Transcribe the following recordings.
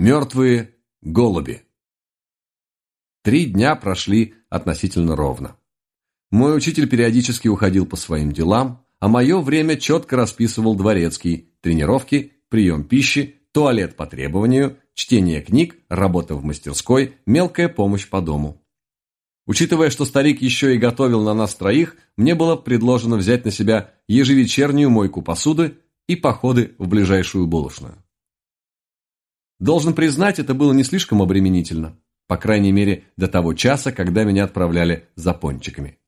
Мертвые голуби. Три дня прошли относительно ровно. Мой учитель периодически уходил по своим делам, а мое время четко расписывал дворецкий, тренировки, прием пищи, туалет по требованию, чтение книг, работа в мастерской, мелкая помощь по дому. Учитывая, что старик еще и готовил на нас троих, мне было предложено взять на себя ежевечернюю мойку посуды и походы в ближайшую булочную. Должен признать, это было не слишком обременительно, по крайней мере, до того часа, когда меня отправляли за пончиками.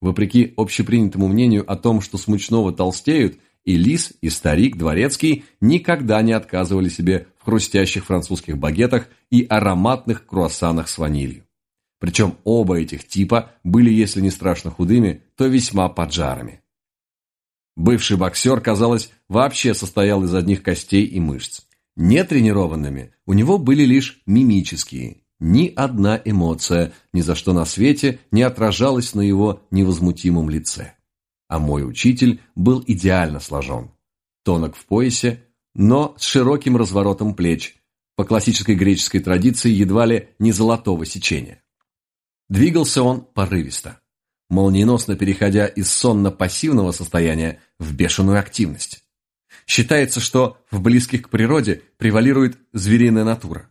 Вопреки общепринятому мнению о том, что смучного толстеют, и лис, и старик дворецкий никогда не отказывали себе в хрустящих французских багетах и ароматных круассанах с ванилью. Причем оба этих типа были, если не страшно худыми, то весьма поджарами. Бывший боксер, казалось, вообще состоял из одних костей и мышц. Нетренированными у него были лишь мимические. Ни одна эмоция ни за что на свете не отражалась на его невозмутимом лице. А мой учитель был идеально сложен. Тонок в поясе, но с широким разворотом плеч, по классической греческой традиции едва ли не золотого сечения. Двигался он порывисто, молниеносно переходя из сонно-пассивного состояния в бешеную активность. Считается, что в близких к природе превалирует звериная натура.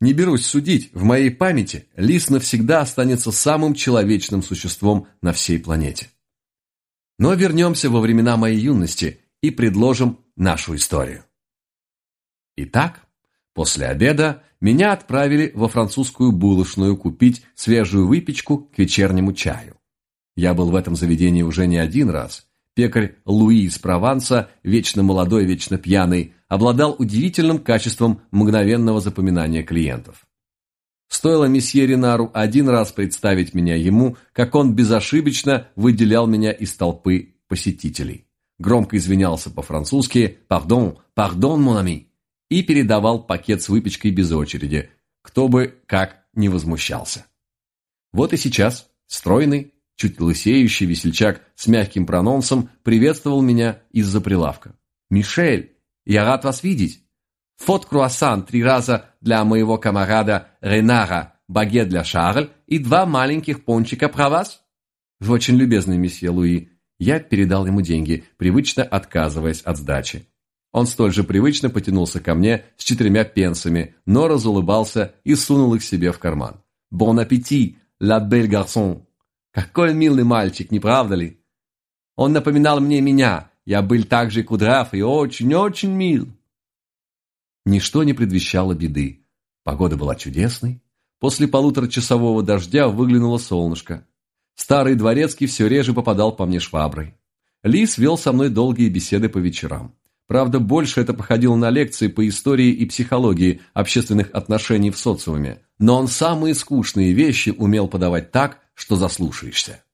Не берусь судить, в моей памяти лис навсегда останется самым человечным существом на всей планете. Но вернемся во времена моей юности и предложим нашу историю. Итак, после обеда меня отправили во французскую булочную купить свежую выпечку к вечернему чаю. Я был в этом заведении уже не один раз – Пекарь Луи из Прованса, вечно молодой, вечно пьяный, обладал удивительным качеством мгновенного запоминания клиентов. Стоило месье Ринару один раз представить меня ему, как он безошибочно выделял меня из толпы посетителей. Громко извинялся по-французски «Пардон, пардон, ami» и передавал пакет с выпечкой без очереди, кто бы как не возмущался. Вот и сейчас, стройный, Чуть лысеющий весельчак с мягким прононсом приветствовал меня из-за прилавка. «Мишель, я рад вас видеть. Фот круассан три раза для моего камарада Ренара, багет для Шарль и два маленьких пончика про вас?» «Вы очень любезный, месье Луи». Я передал ему деньги, привычно отказываясь от сдачи. Он столь же привычно потянулся ко мне с четырьмя пенсами, но разулыбался и сунул их себе в карман. «Бон аппетит, ла бель гарсон!» Какой милый мальчик, не правда ли? Он напоминал мне меня. Я был также кудрав и очень-очень мил. Ничто не предвещало беды. Погода была чудесной. После полуторачасового дождя выглянуло солнышко. Старый дворецкий все реже попадал по мне шваброй. Лис вел со мной долгие беседы по вечерам. Правда, больше это походило на лекции по истории и психологии общественных отношений в социуме. Но он самые скучные вещи умел подавать так, что заслушаешься.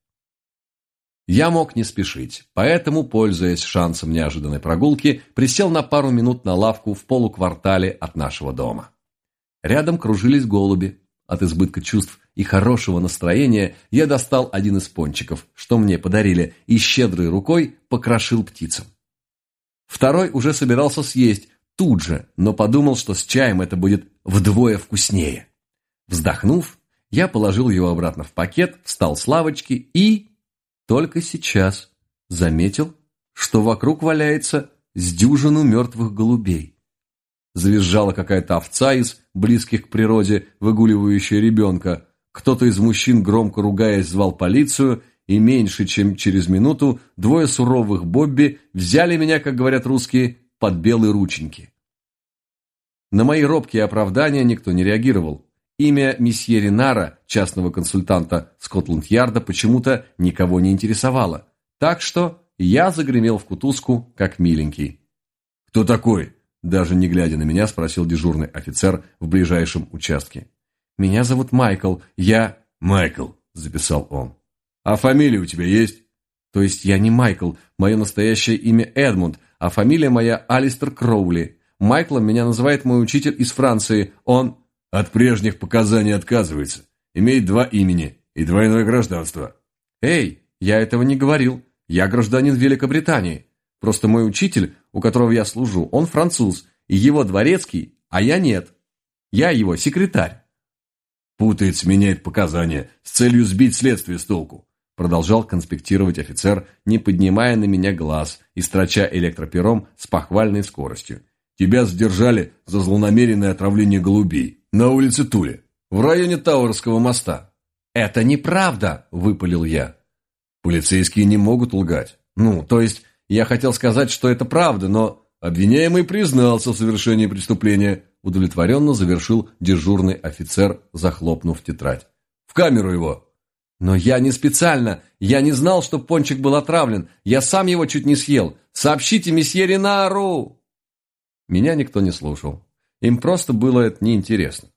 Я мог не спешить, поэтому, пользуясь шансом неожиданной прогулки, присел на пару минут на лавку в полуквартале от нашего дома. Рядом кружились голуби. От избытка чувств и хорошего настроения я достал один из пончиков, что мне подарили, и щедрой рукой покрошил птицам. Второй уже собирался съесть тут же, но подумал, что с чаем это будет вдвое вкуснее. Вздохнув, я положил его обратно в пакет, встал с лавочки и... Только сейчас заметил, что вокруг валяется с дюжину мертвых голубей. Завизжала какая-то овца из близких к природе, выгуливающая ребенка. Кто-то из мужчин, громко ругаясь, звал полицию, и меньше чем через минуту двое суровых Бобби взяли меня, как говорят русские, под белые рученьки. На мои робкие оправдания никто не реагировал. Имя месье Ринара, частного консультанта Скотланд-Ярда, почему-то никого не интересовало. Так что я загремел в кутузку, как миленький. «Кто такой?» Даже не глядя на меня, спросил дежурный офицер в ближайшем участке. «Меня зовут Майкл. Я...» «Майкл», — записал он. «А фамилия у тебя есть?» «То есть я не Майкл. Мое настоящее имя Эдмунд, а фамилия моя Алистер Кроули. Майклом меня называет мой учитель из Франции. Он...» От прежних показаний отказывается. Имеет два имени и двойное гражданство. Эй, я этого не говорил. Я гражданин Великобритании. Просто мой учитель, у которого я служу, он француз, и его дворецкий, а я нет. Я его секретарь. Путается, меняет показания с целью сбить следствие с толку. Продолжал конспектировать офицер, не поднимая на меня глаз и строча электропером с похвальной скоростью. Тебя задержали за злонамеренное отравление голубей на улице Туле, в районе Тауэрского моста. «Это неправда!» – выпалил я. Полицейские не могут лгать. Ну, то есть, я хотел сказать, что это правда, но... Обвиняемый признался в совершении преступления, удовлетворенно завершил дежурный офицер, захлопнув тетрадь. «В камеру его!» «Но я не специально. Я не знал, что пончик был отравлен. Я сам его чуть не съел. Сообщите месье Ренару!» Меня никто не слушал. Им просто было это неинтересно.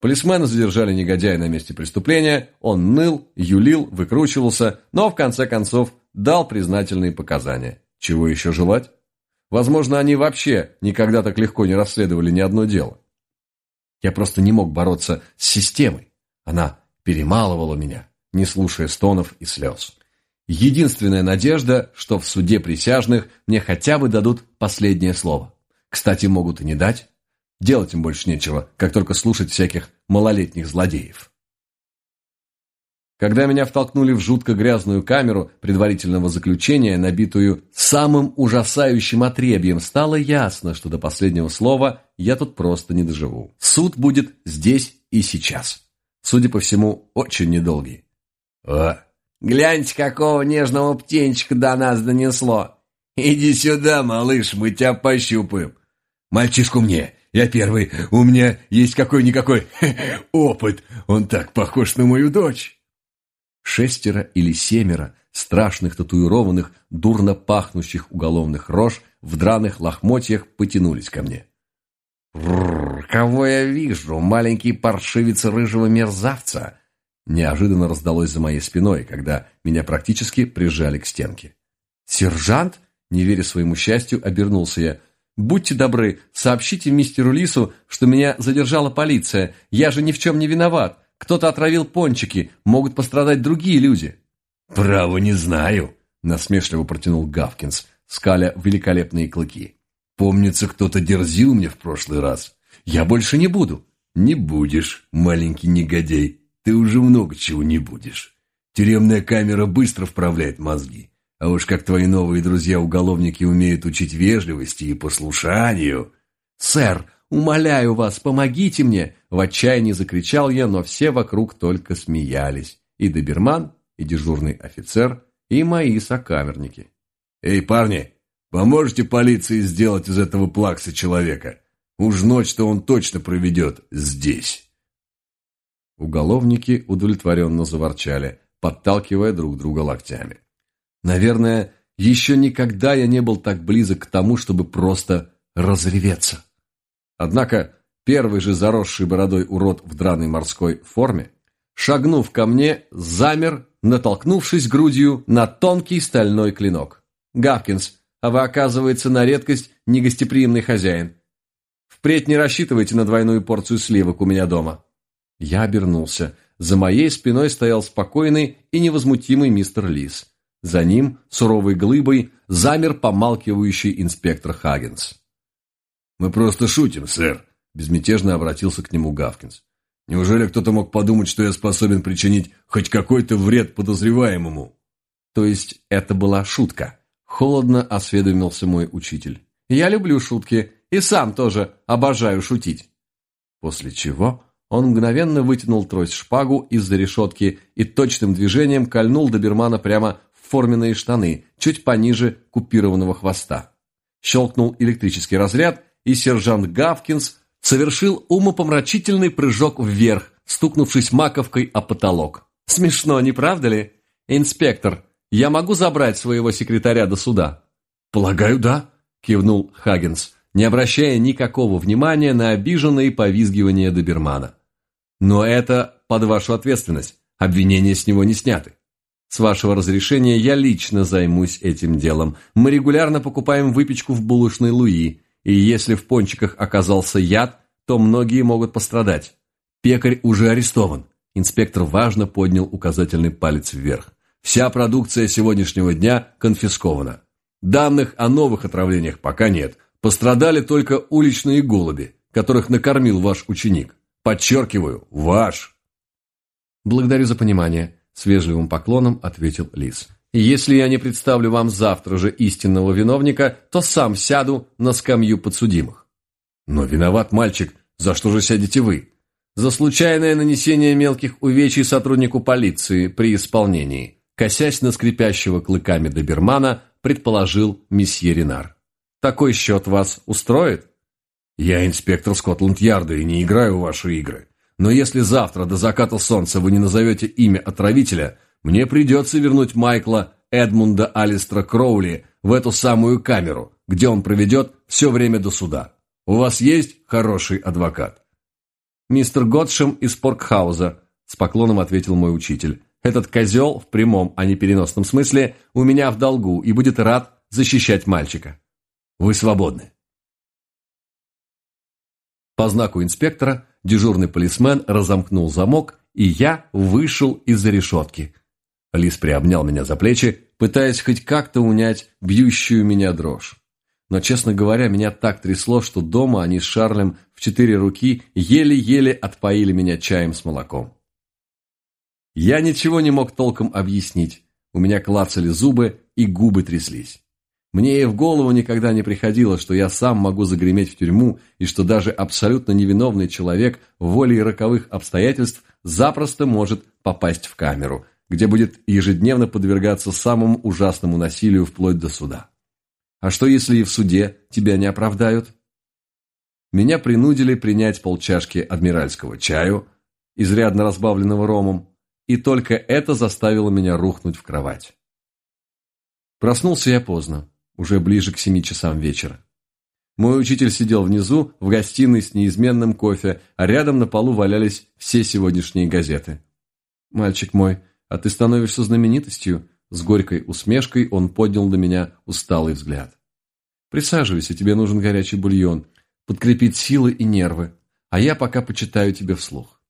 Полисмены задержали негодяя на месте преступления, он ныл, юлил, выкручивался, но в конце концов дал признательные показания. Чего еще желать? Возможно, они вообще никогда так легко не расследовали ни одно дело. Я просто не мог бороться с системой. Она перемалывала меня, не слушая стонов и слез. Единственная надежда, что в суде присяжных мне хотя бы дадут последнее слово. Кстати, могут и не дать. Делать им больше нечего, как только слушать всяких малолетних злодеев. Когда меня втолкнули в жутко грязную камеру предварительного заключения, набитую самым ужасающим отребьем, стало ясно, что до последнего слова я тут просто не доживу. Суд будет здесь и сейчас. Судя по всему, очень недолгий. «О, гляньте, какого нежного птенчика до нас донесло! Иди сюда, малыш, мы тебя пощупаем!» «Мальчишку мне, я первый. У меня есть какой-никакой опыт. Он так похож на мою дочь. Шестеро или семеро страшных татуированных, дурно пахнущих уголовных рож в драных лохмотьях потянулись ко мне. «Рррр, кого я вижу? Маленький паршивец рыжего мерзавца!» Неожиданно раздалось за моей спиной, когда меня практически прижали к стенке. «Сержант?» Не веря своему счастью, обернулся я. Будьте добры, сообщите мистеру Лису, что меня задержала полиция. Я же ни в чем не виноват. Кто-то отравил пончики, могут пострадать другие люди». «Право не знаю», – насмешливо протянул Гавкинс, скаля великолепные клыки. «Помнится, кто-то дерзил мне в прошлый раз. Я больше не буду». «Не будешь, маленький негодяй. Ты уже много чего не будешь. Тюремная камера быстро вправляет мозги. А уж как твои новые друзья-уголовники умеют учить вежливости и послушанию. «Сэр, умоляю вас, помогите мне!» В отчаянии закричал я, но все вокруг только смеялись. И доберман, и дежурный офицер, и мои сокамерники. «Эй, парни, поможете полиции сделать из этого плакса человека? Уж ночь-то он точно проведет здесь!» Уголовники удовлетворенно заворчали, подталкивая друг друга локтями. Наверное, еще никогда я не был так близок к тому, чтобы просто разреветься. Однако первый же заросший бородой урод в драной морской форме, шагнув ко мне, замер, натолкнувшись грудью на тонкий стальной клинок. «Гавкинс, а вы, оказывается, на редкость негостеприимный хозяин. Впредь не рассчитывайте на двойную порцию сливок у меня дома». Я обернулся. За моей спиной стоял спокойный и невозмутимый мистер Лис. За ним, суровой глыбой, замер помалкивающий инспектор Хагенс. «Мы просто шутим, сэр», – безмятежно обратился к нему Гавкинс. «Неужели кто-то мог подумать, что я способен причинить хоть какой-то вред подозреваемому?» «То есть это была шутка?» – холодно осведомился мой учитель. «Я люблю шутки и сам тоже обожаю шутить». После чего он мгновенно вытянул трость-шпагу из-за решетки и точным движением кольнул добермана прямо форменные штаны, чуть пониже купированного хвоста. Щелкнул электрический разряд, и сержант Гавкинс совершил умопомрачительный прыжок вверх, стукнувшись маковкой о потолок. Смешно, не правда ли? Инспектор, я могу забрать своего секретаря до суда? Полагаю, да, кивнул Хагенс, не обращая никакого внимания на обиженные повизгивания добермана. Но это под вашу ответственность. Обвинения с него не сняты. С вашего разрешения я лично займусь этим делом. Мы регулярно покупаем выпечку в булочной Луи, и если в пончиках оказался яд, то многие могут пострадать. Пекарь уже арестован. Инспектор важно поднял указательный палец вверх. Вся продукция сегодняшнего дня конфискована. Данных о новых отравлениях пока нет. Пострадали только уличные голуби. которых накормил ваш ученик. Подчеркиваю, ваш. Благодарю за понимание, с вежливым поклоном ответил Лис. Если я не представлю вам завтра же истинного виновника, то сам сяду на скамью подсудимых. Но виноват мальчик, за что же сядете вы? За случайное нанесение мелких увечий сотруднику полиции при исполнении, косясь на скрипящего клыками добермана, предположил месье Ренар. Такой счет вас устроит? Я инспектор Скотланд-Ярда и не играю в ваши игры. Но если завтра до заката солнца вы не назовете имя отравителя, мне придется вернуть Майкла Эдмунда Алистра Кроули в эту самую камеру, где он проведет все время до суда. У вас есть хороший адвокат?» «Мистер Готшем из Поркхауза», – с поклоном ответил мой учитель. «Этот козел, в прямом, а не переносном смысле, у меня в долгу и будет рад защищать мальчика». «Вы свободны». По знаку инспектора дежурный полисмен разомкнул замок, и я вышел из-за решетки. Лис приобнял меня за плечи, пытаясь хоть как-то унять бьющую меня дрожь. Но, честно говоря, меня так трясло, что дома они с Шарлем в четыре руки еле-еле отпоили меня чаем с молоком. Я ничего не мог толком объяснить. У меня клацали зубы и губы тряслись. Мне и в голову никогда не приходило, что я сам могу загреметь в тюрьму, и что даже абсолютно невиновный человек волей роковых обстоятельств запросто может попасть в камеру, где будет ежедневно подвергаться самому ужасному насилию вплоть до суда. А что, если и в суде тебя не оправдают? Меня принудили принять полчашки адмиральского чаю, изрядно разбавленного ромом, и только это заставило меня рухнуть в кровать. Проснулся я поздно уже ближе к семи часам вечера. Мой учитель сидел внизу, в гостиной с неизменным кофе, а рядом на полу валялись все сегодняшние газеты. «Мальчик мой, а ты становишься знаменитостью?» С горькой усмешкой он поднял на меня усталый взгляд. «Присаживайся, тебе нужен горячий бульон, подкрепить силы и нервы, а я пока почитаю тебе вслух».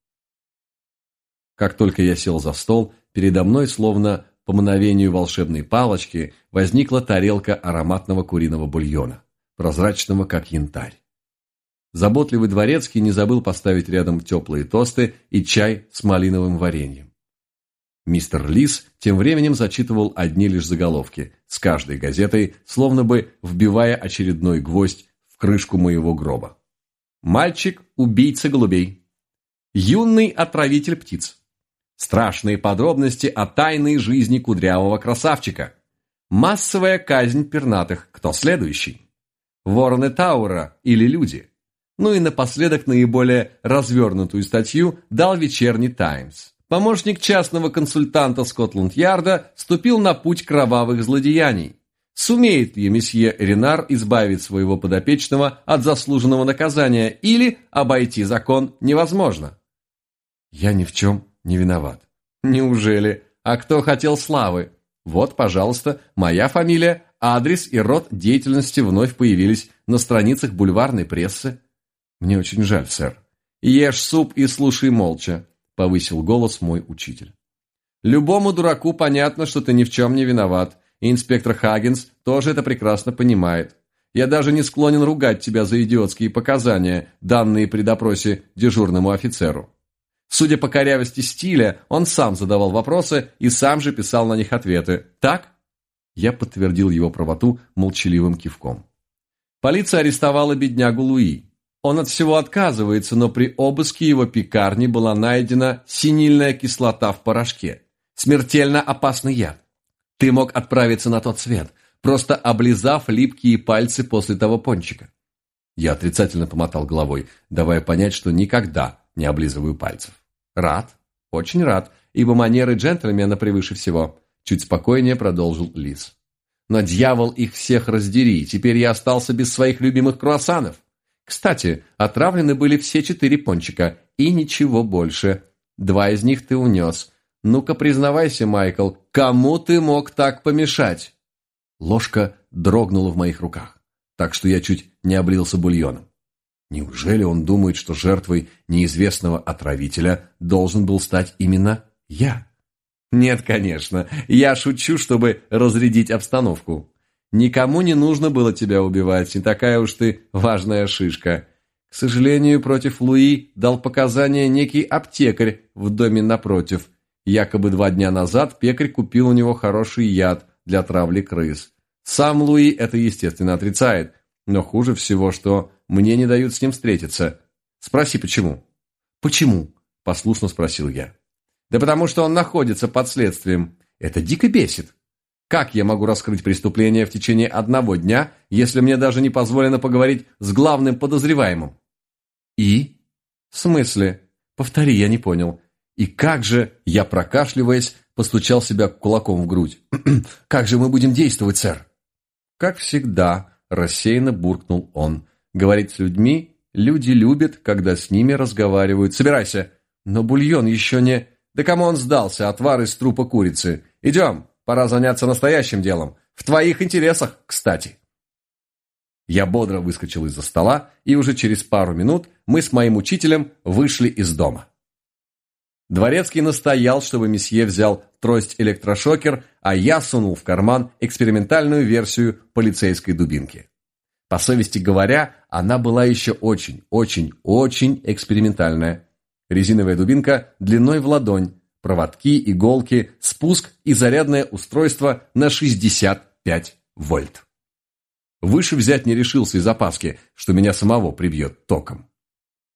Как только я сел за стол, передо мной, словно по мановению волшебной палочки возникла тарелка ароматного куриного бульона, прозрачного как янтарь. Заботливый дворецкий не забыл поставить рядом теплые тосты и чай с малиновым вареньем. Мистер Лис тем временем зачитывал одни лишь заголовки, с каждой газетой, словно бы вбивая очередной гвоздь в крышку моего гроба. «Мальчик – убийца голубей». «Юный отравитель птиц». Страшные подробности о тайной жизни кудрявого красавчика. Массовая казнь пернатых. Кто следующий? Вороны Таура или люди? Ну и напоследок наиболее развернутую статью дал вечерний «Таймс». Помощник частного консультанта Скотланд-Ярда ступил на путь кровавых злодеяний. Сумеет ли месье Ренар избавить своего подопечного от заслуженного наказания или обойти закон невозможно? Я ни в чем не виноват. Неужели? А кто хотел славы? Вот, пожалуйста, моя фамилия, адрес и род деятельности вновь появились на страницах бульварной прессы. Мне очень жаль, сэр. Ешь суп и слушай молча, повысил голос мой учитель. Любому дураку понятно, что ты ни в чем не виноват, и инспектор Хаггинс тоже это прекрасно понимает. Я даже не склонен ругать тебя за идиотские показания, данные при допросе дежурному офицеру. Судя по корявости стиля, он сам задавал вопросы и сам же писал на них ответы. Так? Я подтвердил его правоту молчаливым кивком. Полиция арестовала беднягу Луи. Он от всего отказывается, но при обыске его пекарни была найдена синильная кислота в порошке. Смертельно опасный яд. Ты мог отправиться на тот свет, просто облизав липкие пальцы после того пончика. Я отрицательно помотал головой, давая понять, что никогда не облизываю пальцев. Рад, очень рад, ибо манеры джентльмена превыше всего. Чуть спокойнее продолжил Лис. Но дьявол их всех раздери, теперь я остался без своих любимых круассанов. Кстати, отравлены были все четыре пончика, и ничего больше. Два из них ты унес. Ну-ка, признавайся, Майкл, кому ты мог так помешать? Ложка дрогнула в моих руках, так что я чуть не облился бульоном. Неужели он думает, что жертвой неизвестного отравителя должен был стать именно я? Нет, конечно, я шучу, чтобы разрядить обстановку. Никому не нужно было тебя убивать, не такая уж ты важная шишка. К сожалению, против Луи дал показания некий аптекарь в доме напротив. Якобы два дня назад пекарь купил у него хороший яд для травли крыс. Сам Луи это, естественно, отрицает, но хуже всего, что мне не дают с ним встретиться. Спроси, почему? Почему? Послушно спросил я. Да потому что он находится под следствием. Это дико бесит. Как я могу раскрыть преступление в течение одного дня, если мне даже не позволено поговорить с главным подозреваемым? И? В смысле? Повтори, я не понял. И как же, я прокашливаясь, постучал себя кулаком в грудь. «Как же мы будем действовать, сэр?» «Как всегда», – рассеянно буркнул он. «Говорить с людьми люди любят, когда с ними разговаривают. Собирайся!» «Но бульон еще не...» «Да кому он сдался, отвар из трупа курицы? Идем, Пора заняться настоящим делом. В твоих интересах, кстати. Я бодро выскочил из-за стола, и уже через пару минут мы с моим учителем вышли из дома. Дворецкий настоял, чтобы месье взял трость-электрошокер, а я сунул в карман экспериментальную версию полицейской дубинки. По совести говоря, она была еще очень, очень, очень экспериментальная. Резиновая дубинка длиной в ладонь, проводки, иголки, спуск и зарядное устройство на 65 вольт. Выше взять не решился из опаски, что меня самого прибьет током.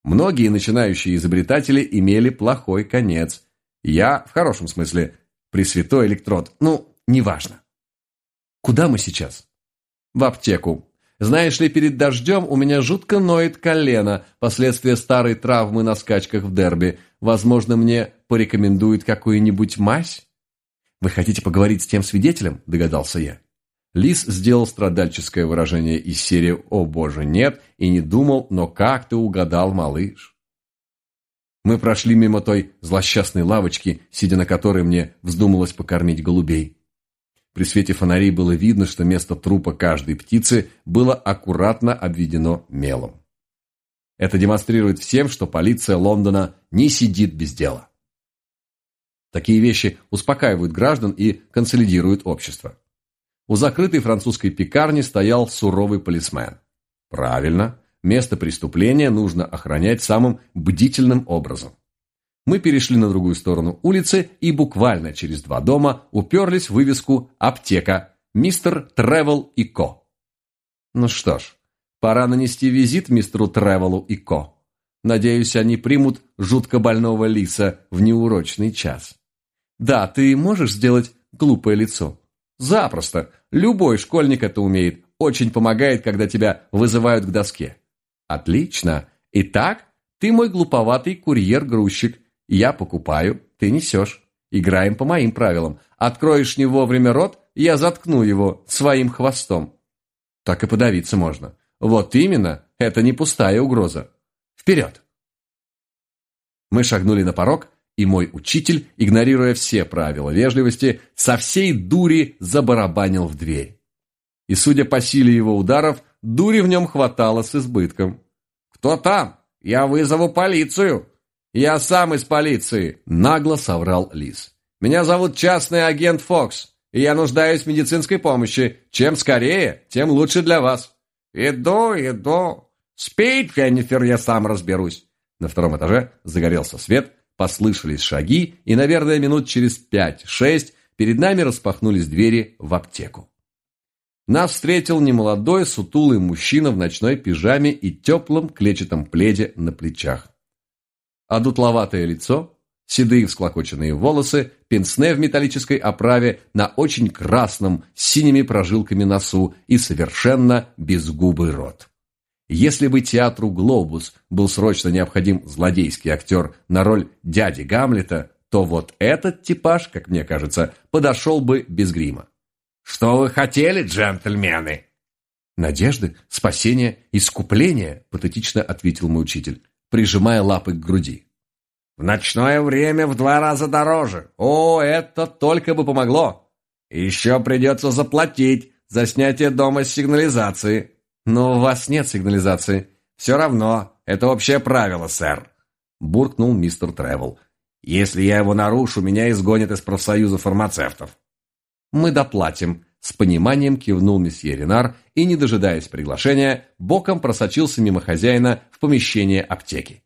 Многие начинающие изобретатели имели плохой конец. Я, в хорошем смысле, пресвятой электрод. Ну, неважно. Куда мы сейчас? В аптеку. Знаешь ли, перед дождем у меня жутко ноет колено, последствия старой травмы на скачках в дерби. Возможно, мне порекомендует какую-нибудь мазь? Вы хотите поговорить с тем свидетелем? Догадался я. Лис сделал страдальческое выражение из серии «О боже, нет!» и не думал, но как ты угадал, малыш? Мы прошли мимо той злосчастной лавочки, сидя на которой мне вздумалось покормить голубей. При свете фонарей было видно, что место трупа каждой птицы было аккуратно обведено мелом. Это демонстрирует всем, что полиция Лондона не сидит без дела. Такие вещи успокаивают граждан и консолидируют общество. У закрытой французской пекарни стоял суровый полисмен. Правильно, место преступления нужно охранять самым бдительным образом. Мы перешли на другую сторону улицы и буквально через два дома уперлись в вывеску «Аптека. Мистер Тревел и Ко». Ну что ж, пора нанести визит мистеру Тревелу и Ко. Надеюсь, они примут жутко больного лиса в неурочный час. Да, ты можешь сделать глупое лицо? Запросто. Любой школьник это умеет. Очень помогает, когда тебя вызывают к доске. Отлично. Итак, ты мой глуповатый курьер-грузчик. Я покупаю, ты несешь. Играем по моим правилам. Откроешь не вовремя рот, я заткну его своим хвостом. Так и подавиться можно. Вот именно, это не пустая угроза. Вперед! Мы шагнули на порог, и мой учитель, игнорируя все правила вежливости, со всей дури забарабанил в дверь. И, судя по силе его ударов, дури в нем хватало с избытком. «Кто там? Я вызову полицию!» «Я сам из полиции», – нагло соврал Лис. «Меня зовут частный агент Фокс, и я нуждаюсь в медицинской помощи. Чем скорее, тем лучше для вас». «Иду, иду. Спит, Феннифер, я сам разберусь». На втором этаже загорелся свет, послышались шаги, и, наверное, минут через пять-шесть перед нами распахнулись двери в аптеку. Нас встретил немолодой, сутулый мужчина в ночной пижаме и теплом клетчатом пледе на плечах а лицо, седые всклокоченные волосы, пенсне в металлической оправе на очень красном с синими прожилками носу и совершенно безгубый рот. Если бы театру «Глобус» был срочно необходим злодейский актер на роль дяди Гамлета, то вот этот типаж, как мне кажется, подошел бы без грима. «Что вы хотели, джентльмены?» «Надежды, спасения, искупления», – патетично ответил мой учитель прижимая лапы к груди. «В ночное время в два раза дороже. О, это только бы помогло. Еще придется заплатить за снятие дома с сигнализации. Но у вас нет сигнализации. Все равно, это общее правило, сэр», – буркнул мистер Тревел. «Если я его нарушу, меня изгонят из профсоюза фармацевтов». «Мы доплатим», – С пониманием кивнул месье Ренар и, не дожидаясь приглашения, боком просочился мимо хозяина в помещение аптеки.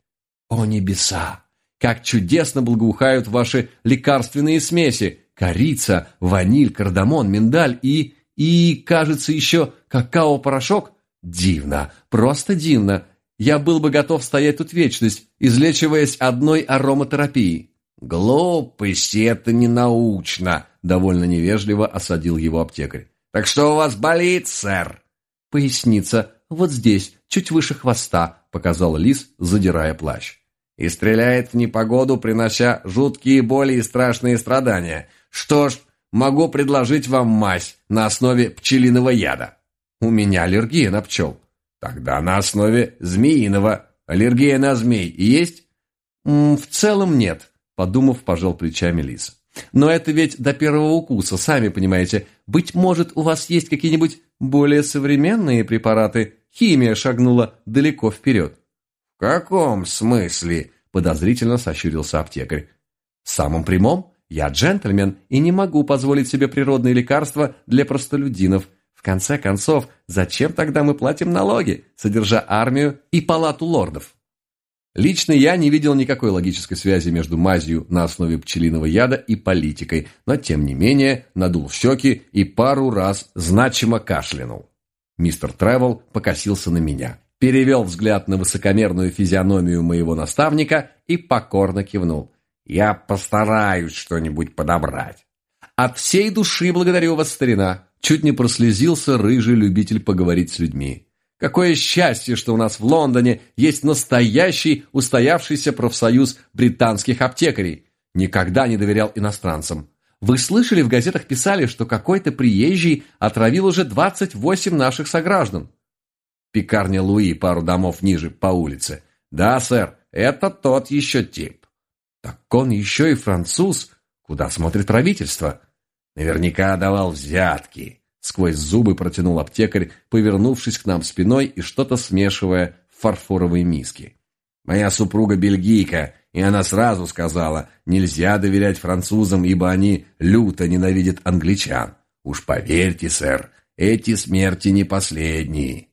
«О небеса! Как чудесно благоухают ваши лекарственные смеси! Корица, ваниль, кардамон, миндаль и... и, кажется, еще какао-порошок! Дивно! Просто дивно! Я был бы готов стоять тут вечность, излечиваясь одной ароматерапией!» «Глупости, это не научно!» — довольно невежливо осадил его аптекарь. «Так что у вас болит, сэр?» «Поясница, вот здесь, чуть выше хвоста», — показал лис, задирая плащ. «И стреляет в непогоду, принося жуткие боли и страшные страдания. Что ж, могу предложить вам мазь на основе пчелиного яда». «У меня аллергия на пчел». «Тогда на основе змеиного. Аллергия на змей есть?» «В целом нет», Подумав, пожал плечами лис. Но это ведь до первого укуса, сами понимаете. Быть может, у вас есть какие-нибудь более современные препараты? Химия шагнула далеко вперед. В каком смысле? Подозрительно сощурился аптекарь. В самом прямом. Я джентльмен и не могу позволить себе природные лекарства для простолюдинов. Конце концов, зачем тогда мы платим налоги, содержа армию и палату лордов? Лично я не видел никакой логической связи между мазью на основе пчелиного яда и политикой, но тем не менее надул щеки и пару раз значимо кашлянул. Мистер Тревел покосился на меня, перевел взгляд на высокомерную физиономию моего наставника и покорно кивнул. «Я постараюсь что-нибудь подобрать». «От всей души благодарю вас, старина!» Чуть не прослезился рыжий любитель поговорить с людьми. Какое счастье, что у нас в Лондоне есть настоящий устоявшийся профсоюз британских аптекарей. Никогда не доверял иностранцам. Вы слышали, в газетах писали, что какой-то приезжий отравил уже 28 наших сограждан. Пекарня Луи пару домов ниже по улице. Да, сэр, это тот еще тип. Так он еще и француз. Куда смотрит правительство? Наверняка давал взятки. Сквозь зубы протянул аптекарь, повернувшись к нам спиной и что-то смешивая в фарфоровой миске. «Моя супруга бельгийка, и она сразу сказала, нельзя доверять французам, ибо они люто ненавидят англичан. Уж поверьте, сэр, эти смерти не последние».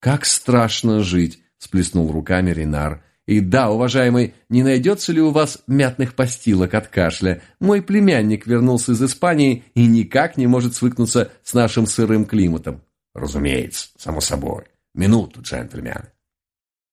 «Как страшно жить!» – сплеснул руками Ренар. И да, уважаемый, не найдется ли у вас мятных постилок от кашля? Мой племянник вернулся из Испании и никак не может свыкнуться с нашим сырым климатом. Разумеется, само собой. Минуту, джентльмены.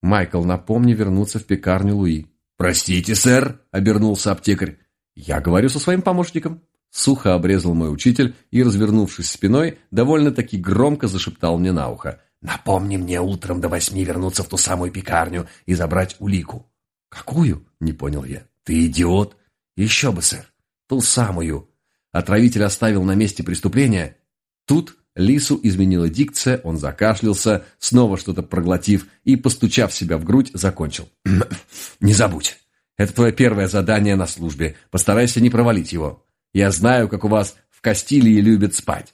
Майкл, напомни вернуться в пекарню Луи. Простите, сэр, обернулся аптекарь. Я говорю со своим помощником. Сухо обрезал мой учитель и, развернувшись спиной, довольно-таки громко зашептал мне на ухо. Напомни мне утром до восьми вернуться в ту самую пекарню и забрать улику. Какую? Не понял я. Ты идиот? Еще бы, сэр. Ту самую. Отравитель оставил на месте преступления. Тут Лису изменила дикция, он закашлялся, снова что-то проглотив и, постучав себя в грудь, закончил. «Не забудь. Это твое первое задание на службе. Постарайся не провалить его. Я знаю, как у вас в Кастилии любят спать.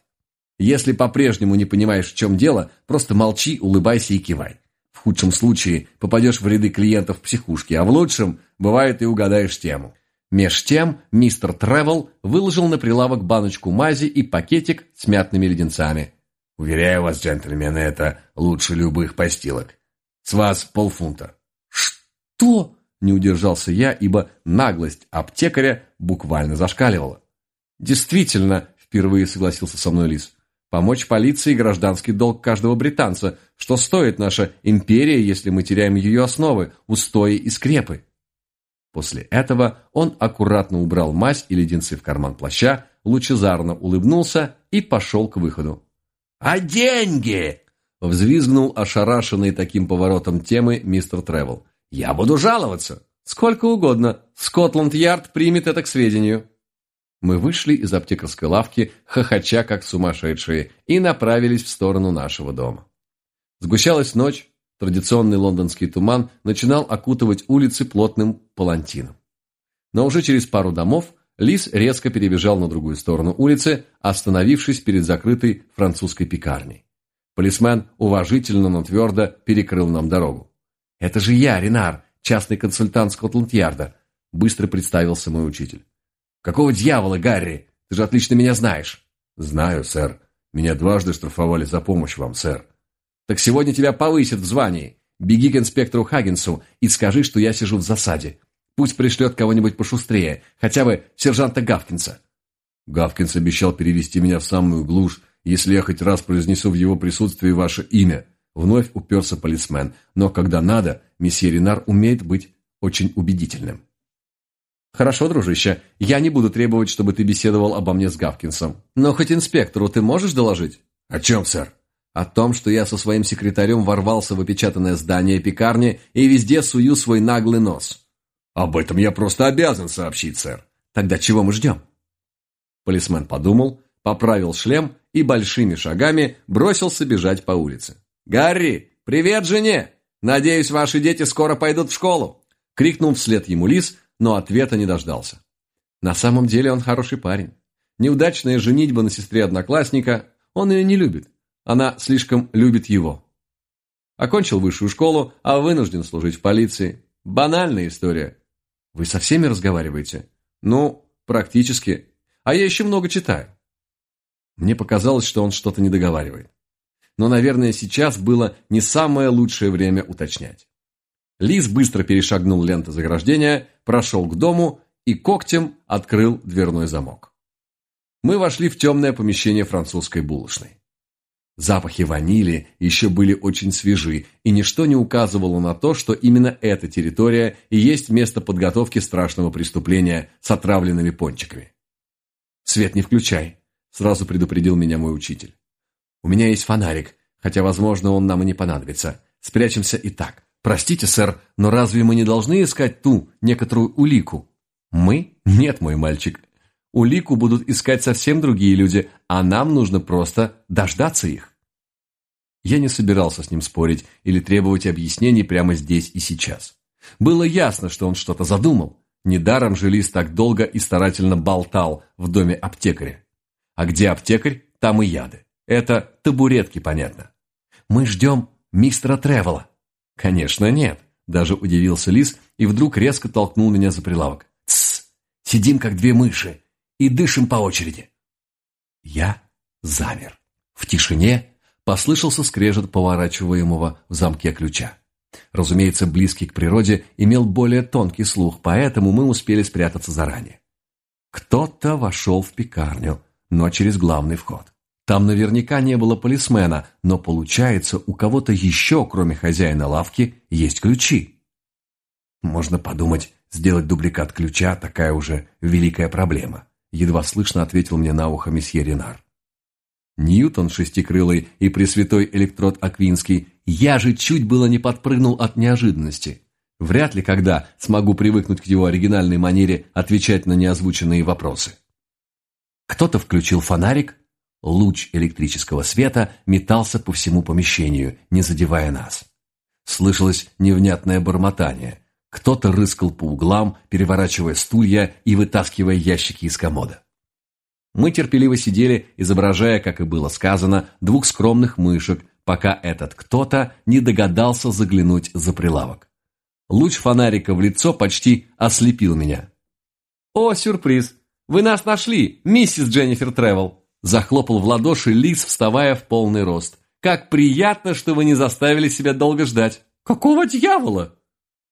Если по-прежнему не понимаешь, в чем дело, просто молчи, улыбайся и кивай. В худшем случае попадешь в ряды клиентов психушки, а в лучшем, бывает, и угадаешь тему. Меж тем мистер Тревел выложил на прилавок баночку мази и пакетик с мятными леденцами. «Уверяю вас, джентльмены, это лучше любых постилок. С вас полфунта». «Что?» – не удержался я, ибо наглость аптекаря буквально зашкаливала. «Действительно», – впервые согласился со мной Лис, Помочь полиции – гражданский долг каждого британца. Что стоит наша империя, если мы теряем ее основы, устои и скрепы? После этого он аккуратно убрал мазь и леденцы в карман плаща, лучезарно улыбнулся и пошел к выходу. «А деньги?» – взвизгнул ошарашенный таким поворотом темы мистер Тревел. «Я буду жаловаться. Сколько угодно. Скотланд-Ярд примет это к сведению». Мы вышли из аптекарской лавки, хохоча как сумасшедшие, и направились в сторону нашего дома. Сгущалась ночь, традиционный лондонский туман начинал окутывать улицы плотным палантином. Но уже через пару домов Лис резко перебежал на другую сторону улицы, остановившись перед закрытой французской пекарней. Полисмен уважительно, но твердо перекрыл нам дорогу. «Это же я, Ренар, частный консультант Скотланд-Ярда», быстро представился мой учитель. «Какого дьявола, Гарри? Ты же отлично меня знаешь». «Знаю, сэр. Меня дважды штрафовали за помощь вам, сэр. Так сегодня тебя повысят в звании. Беги к инспектору Хаггинсу и скажи, что я сижу в засаде. Пусть пришлет кого-нибудь пошустрее, хотя бы сержанта Гавкинса. Гавкинс обещал перевести меня в самую глушь, если я хоть раз произнесу в его присутствии ваше имя. Вновь уперся полисмен, но когда надо, месье Ренар умеет быть очень убедительным. «Хорошо, дружище, я не буду требовать, чтобы ты беседовал обо мне с Гавкинсом. Но хоть инспектору ты можешь доложить?» «О чем, сэр?» «О том, что я со своим секретарем ворвался в опечатанное здание пекарни и везде сую свой наглый нос». «Об этом я просто обязан сообщить, сэр». «Тогда чего мы ждем?» Полисмен подумал, поправил шлем и большими шагами бросился бежать по улице. «Гарри, привет жене! Надеюсь, ваши дети скоро пойдут в школу!» Крикнул вслед ему лис, но ответа не дождался. На самом деле он хороший парень. Неудачная женитьба на сестре одноклассника, он ее не любит. Она слишком любит его. Окончил высшую школу, а вынужден служить в полиции. Банальная история. Вы со всеми разговариваете? Ну, практически. А я еще много читаю. Мне показалось, что он что-то не договаривает. Но, наверное, сейчас было не самое лучшее время уточнять. Лис быстро перешагнул ленту заграждения, прошел к дому и когтем открыл дверной замок. Мы вошли в темное помещение французской булочной. Запахи ванили еще были очень свежи, и ничто не указывало на то, что именно эта территория и есть место подготовки страшного преступления с отравленными пончиками. «Свет не включай», – сразу предупредил меня мой учитель. «У меня есть фонарик, хотя, возможно, он нам и не понадобится. Спрячемся и так. «Простите, сэр, но разве мы не должны искать ту, некоторую улику?» «Мы? Нет, мой мальчик. Улику будут искать совсем другие люди, а нам нужно просто дождаться их». Я не собирался с ним спорить или требовать объяснений прямо здесь и сейчас. Было ясно, что он что-то задумал. Недаром же так долго и старательно болтал в доме аптекаря. А где аптекарь, там и яды. Это табуретки, понятно. Мы ждем мистера Тревела. «Конечно нет», – даже удивился Лис и вдруг резко толкнул меня за прилавок. «Тссс! Сидим, как две мыши, и дышим по очереди». Я замер. В тишине послышался скрежет поворачиваемого в замке ключа. Разумеется, близкий к природе имел более тонкий слух, поэтому мы успели спрятаться заранее. Кто-то вошел в пекарню, но через главный вход. Там наверняка не было полисмена, но получается, у кого-то еще, кроме хозяина лавки, есть ключи. Можно подумать, сделать дубликат ключа – такая уже великая проблема. Едва слышно ответил мне на ухо месье Ренар. Ньютон шестикрылый и пресвятой электрод Аквинский, я же чуть было не подпрыгнул от неожиданности. Вряд ли когда смогу привыкнуть к его оригинальной манере отвечать на неозвученные вопросы. Кто-то включил фонарик, Луч электрического света метался по всему помещению, не задевая нас. Слышалось невнятное бормотание. Кто-то рыскал по углам, переворачивая стулья и вытаскивая ящики из комода. Мы терпеливо сидели, изображая, как и было сказано, двух скромных мышек, пока этот кто-то не догадался заглянуть за прилавок. Луч фонарика в лицо почти ослепил меня. «О, сюрприз! Вы нас нашли, миссис Дженнифер Тревел!» Захлопал в ладоши лис, вставая в полный рост. «Как приятно, что вы не заставили себя долго ждать!» «Какого дьявола?»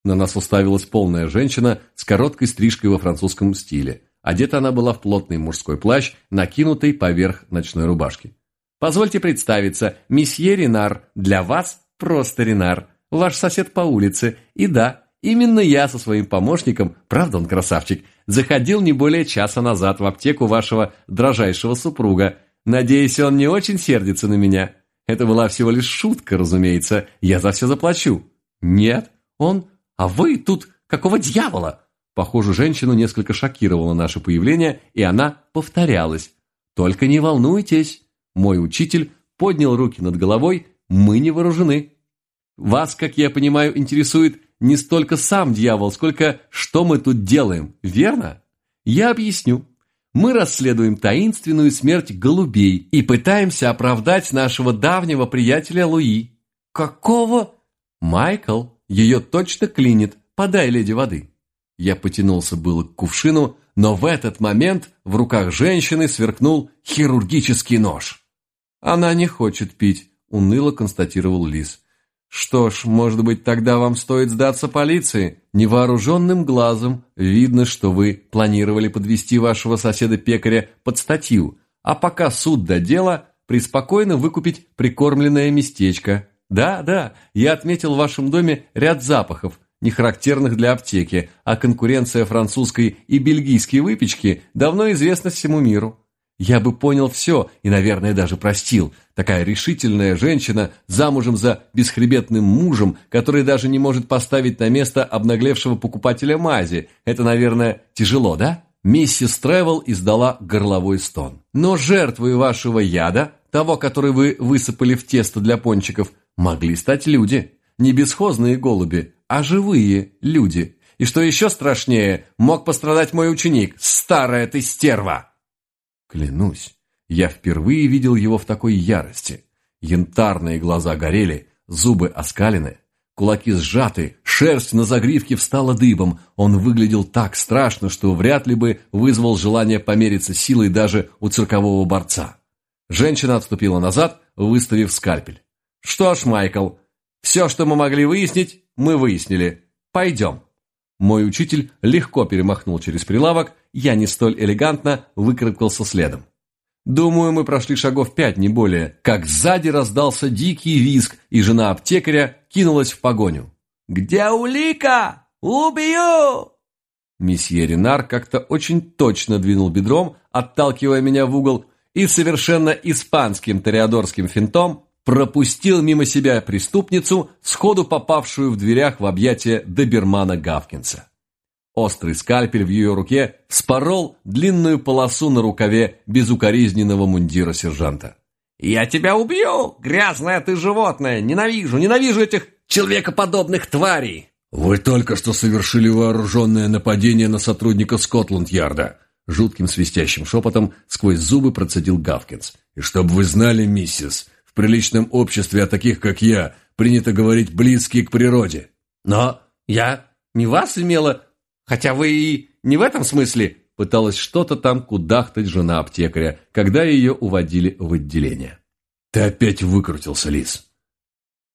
На нас уставилась полная женщина с короткой стрижкой во французском стиле. Одета она была в плотный мужской плащ, накинутый поверх ночной рубашки. «Позвольте представиться, месье Ренар, для вас просто Ренар, ваш сосед по улице. И да, именно я со своим помощником, правда он красавчик, заходил не более часа назад в аптеку вашего дрожайшего супруга. Надеюсь, он не очень сердится на меня. Это была всего лишь шутка, разумеется. Я за все заплачу. Нет, он... А вы тут какого дьявола? Похоже, женщину несколько шокировало наше появление, и она повторялась. Только не волнуйтесь. Мой учитель поднял руки над головой. Мы не вооружены. Вас, как я понимаю, интересует не столько сам дьявол, сколько что мы тут делаем, верно? Я объясню. Мы расследуем таинственную смерть голубей и пытаемся оправдать нашего давнего приятеля Луи. Какого? Майкл, ее точно клинит. Подай леди воды. Я потянулся было к кувшину, но в этот момент в руках женщины сверкнул хирургический нож. Она не хочет пить, уныло констатировал Лис. Что ж, может быть, тогда вам стоит сдаться полиции? Невооруженным глазом видно, что вы планировали подвести вашего соседа-пекаря под статью, а пока суд до дела, преспокойно выкупить прикормленное местечко. Да, да, я отметил в вашем доме ряд запахов, не характерных для аптеки, а конкуренция французской и бельгийской выпечки давно известна всему миру. Я бы понял все и, наверное, даже простил. Такая решительная женщина замужем за бесхребетным мужем, который даже не может поставить на место обнаглевшего покупателя мази. Это, наверное, тяжело, да? Миссис Тревел издала горловой стон. Но жертвой вашего яда, того, который вы высыпали в тесто для пончиков, могли стать люди. Не бесхозные голуби, а живые люди. И что еще страшнее, мог пострадать мой ученик. Старая ты стерва! Клянусь, я впервые видел его в такой ярости. Янтарные глаза горели, зубы оскалены, кулаки сжаты, шерсть на загривке встала дыбом. Он выглядел так страшно, что вряд ли бы вызвал желание помериться силой даже у циркового борца. Женщина отступила назад, выставив скальпель. «Что ж, Майкл, все, что мы могли выяснить, мы выяснили. Пойдем». Мой учитель легко перемахнул через прилавок, я не столь элегантно выкарабкался следом. Думаю, мы прошли шагов пять, не более, как сзади раздался дикий визг, и жена аптекаря кинулась в погоню. «Где улика? Убью!» Месье Ренар как-то очень точно двинул бедром, отталкивая меня в угол, и совершенно испанским тореадорским финтом пропустил мимо себя преступницу, сходу попавшую в дверях в объятия добермана Гавкинса. Острый скальпель в ее руке спорол длинную полосу на рукаве безукоризненного мундира сержанта. «Я тебя убью, грязное ты животное! Ненавижу, ненавижу этих человекоподобных тварей!» «Вы только что совершили вооруженное нападение на сотрудника Скотланд-Ярда!» Жутким свистящим шепотом сквозь зубы процедил Гавкинс. «И чтобы вы знали, миссис, приличном обществе о таких, как я, принято говорить близкие к природе. Но я не вас имела, хотя вы и не в этом смысле, пыталась что-то там кудахтать жена аптекаря, когда ее уводили в отделение. Ты опять выкрутился, Лис.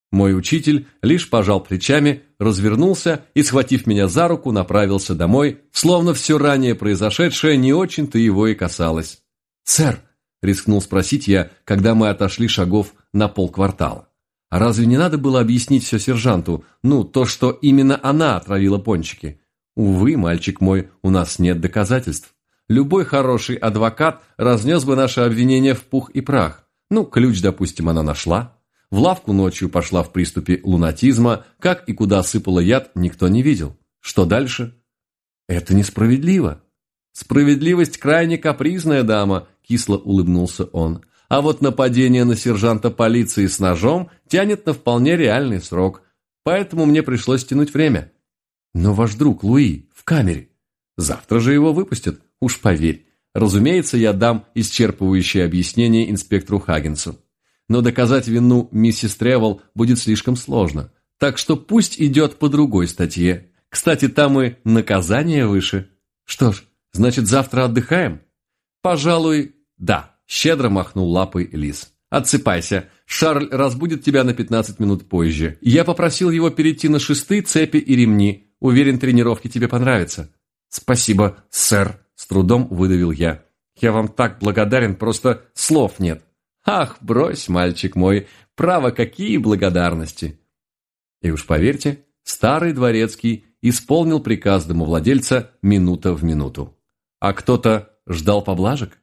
Мой учитель лишь пожал плечами, развернулся и, схватив меня за руку, направился домой, словно все ранее произошедшее не очень-то его и касалось. «Сэр, рискнул спросить я, когда мы отошли шагов на полквартала. А разве не надо было объяснить все сержанту? Ну, то, что именно она отравила пончики. Увы, мальчик мой, у нас нет доказательств. Любой хороший адвокат разнес бы наше обвинение в пух и прах. Ну, ключ, допустим, она нашла. В лавку ночью пошла в приступе лунатизма, как и куда сыпала яд, никто не видел. Что дальше? Это несправедливо. Справедливость крайне капризная дама, кисло улыбнулся он. А вот нападение на сержанта полиции с ножом тянет на вполне реальный срок, поэтому мне пришлось тянуть время. Но ваш друг Луи в камере. Завтра же его выпустят, уж поверь. Разумеется, я дам исчерпывающее объяснение инспектору Хагенсу. Но доказать вину миссис Тревел будет слишком сложно. Так что пусть идет по другой статье. Кстати, там и наказание выше. Что ж, значит, завтра отдыхаем? «Пожалуй, да», – щедро махнул лапой лис. «Отсыпайся. Шарль разбудит тебя на 15 минут позже. Я попросил его перейти на шесты, цепи и ремни. Уверен, тренировки тебе понравятся». «Спасибо, сэр», – с трудом выдавил я. «Я вам так благодарен, просто слов нет». «Ах, брось, мальчик мой, право, какие благодарности!» И уж поверьте, старый дворецкий исполнил приказ домовладельца минута в минуту. А кто-то Ждал поблажек?